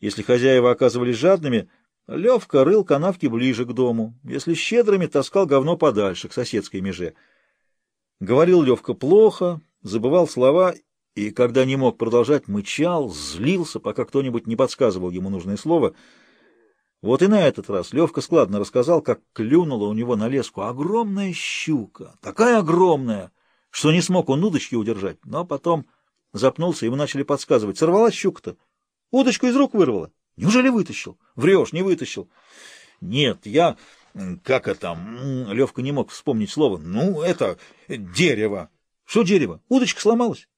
Если хозяева оказывались жадными, Левка рыл канавки ближе к дому, если щедрыми, таскал говно подальше, к соседской меже. Говорил Левка плохо, забывал слова и, когда не мог продолжать, мычал, злился, пока кто-нибудь не подсказывал ему нужное слово. Вот и на этот раз Левка складно рассказал, как клюнула у него на леску огромная щука, такая огромная, что не смог он удочки удержать, но потом запнулся, ему начали подсказывать. Сорвалась щука-то, удочку из рук вырвала. Неужели вытащил? Врешь, не вытащил. Нет, я... Как это? Левка не мог вспомнить слово. Ну, это... Дерево. Что дерево? Удочка сломалась.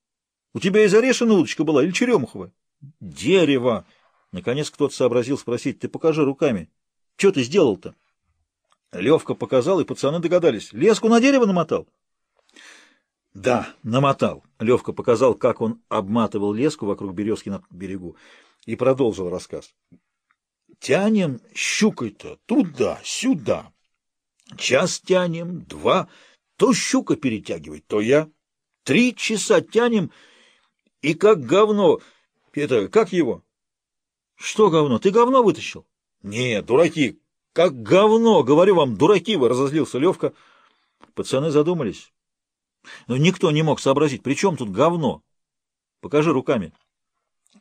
У тебя из орешина удочка была или черемуховая? Дерево. Наконец кто-то сообразил спросить. Ты покажи руками. Что ты сделал-то? Левка показал, и пацаны догадались. Леску на дерево намотал? Да, намотал. Левка показал, как он обматывал леску вокруг березки на берегу и продолжил рассказ. Тянем щукой-то туда-сюда. Час тянем, два, то щука перетягивает, то я. Три часа тянем, и как говно... Это, как его? Что говно? Ты говно вытащил? Нет, дураки, как говно, говорю вам, дураки вы, разозлился Левка. Пацаны задумались. Но никто не мог сообразить, при чем тут говно? Покажи руками.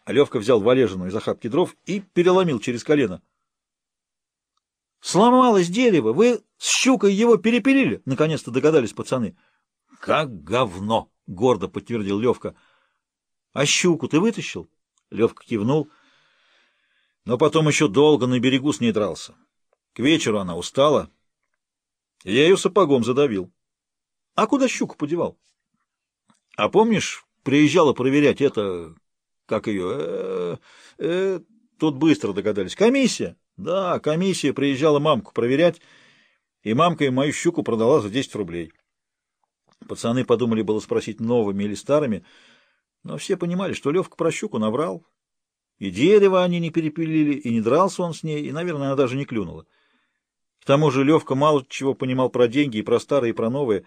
Левка взял валежину из охапки дров и переломил через колено. «Сломалось дерево! Вы с щукой его перепилили!» — наконец-то догадались пацаны. «Как говно!» — гордо подтвердил Левка. «А щуку ты вытащил?» — Левка кивнул. Но потом еще долго на берегу с ней дрался. К вечеру она устала. Я ее сапогом задавил. «А куда щуку подевал?» «А помнишь, приезжала проверять это, как ее? Э, э, тут быстро догадались. Комиссия. Да, комиссия приезжала мамку проверять, и мамка им мою щуку продала за 10 рублей. Пацаны подумали было спросить новыми или старыми, но все понимали, что Левка про щуку наврал. И дерево они не перепилили, и не дрался он с ней, и, наверное, она даже не клюнула. К тому же Левка мало чего понимал про деньги, и про старые, и про новые.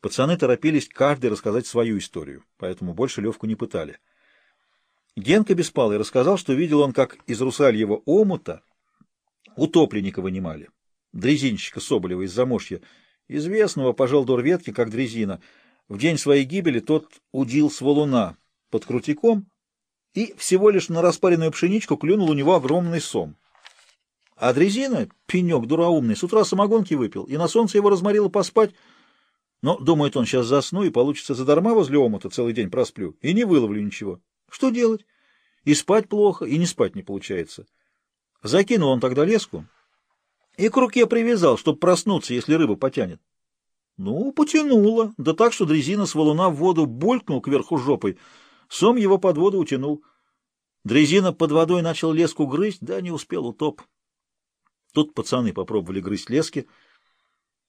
Пацаны торопились каждый рассказать свою историю, поэтому больше Левку не пытали. Генка Беспалый рассказал, что видел он, как из русальего омута утопленника вынимали, дрезинщика Соболева из Замошья, известного по желдор-ветке, как дрезина. В день своей гибели тот удил с валуна под крутиком, и всего лишь на распаренную пшеничку клюнул у него огромный сом. А дрезина, пенек дураумный, с утра самогонки выпил, и на солнце его разморило поспать, но, думает он, сейчас засну, и получится задарма возле омута целый день просплю, и не выловлю ничего. Что делать? И спать плохо, и не спать не получается. Закинул он тогда леску и к руке привязал, чтобы проснуться, если рыба потянет. Ну, потянуло, да так, что дрезина с валуна в воду булькнул кверху жопой. Сом его под воду утянул. Дрезина под водой начал леску грызть, да не успел, утоп. Тут пацаны попробовали грызть лески,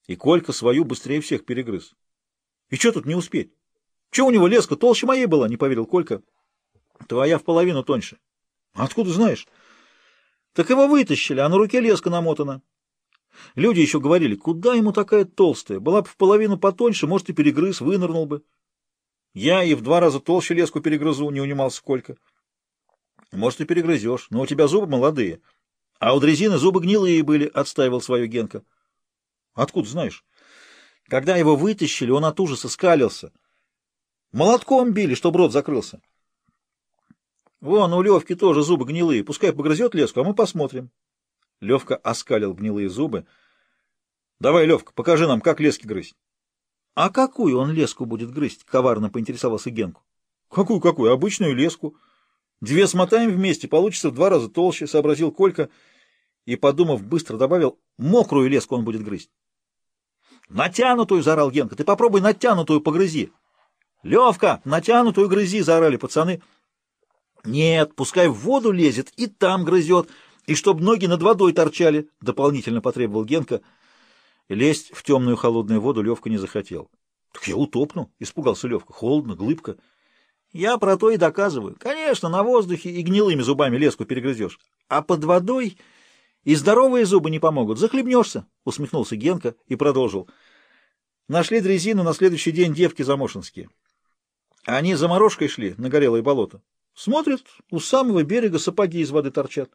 и Колька свою быстрее всех перегрыз. И что тут не успеть? Че у него леска толще моей была, не поверил Колька. Твоя в половину тоньше. Откуда знаешь? Так его вытащили, а на руке леска намотана. Люди еще говорили, куда ему такая толстая? Была бы в половину потоньше, может, и перегрыз, вынырнул бы. Я и в два раза толще леску перегрызу, не унимался сколько. Может, и перегрызешь, но у тебя зубы молодые. А у дрезины зубы гнилые были, отстаивал свою Генка. Откуда знаешь? Когда его вытащили, он от ужаса скалился. Молотком били, чтобы рот закрылся. Вон, у Левки тоже зубы гнилые. Пускай погрызет леску, а мы посмотрим. Левка оскалил гнилые зубы. Давай, Левка, покажи нам, как лески грызть. А какую он леску будет грызть? Коварно поинтересовался Генку. Какую-какую? Обычную леску. Две смотаем вместе, получится в два раза толще, сообразил Колька и, подумав, быстро добавил, мокрую леску он будет грызть. Натянутую, заорал Генка, ты попробуй натянутую погрызи. Левка, натянутую грызи, заорали пацаны. Нет, пускай в воду лезет и там грызет, и чтоб ноги над водой торчали, — дополнительно потребовал Генка. Лезть в темную холодную воду Левка не захотел. — Так я утопну, — испугался Левка. — Холодно, глыбко. — Я про то и доказываю. Конечно, на воздухе и гнилыми зубами леску перегрызешь. А под водой и здоровые зубы не помогут. Захлебнешься, — усмехнулся Генка и продолжил. Нашли дрезину на следующий день девки замошинские. Они за морожкой шли на горелое болото. Смотрит, у самого берега сапоги из воды торчат.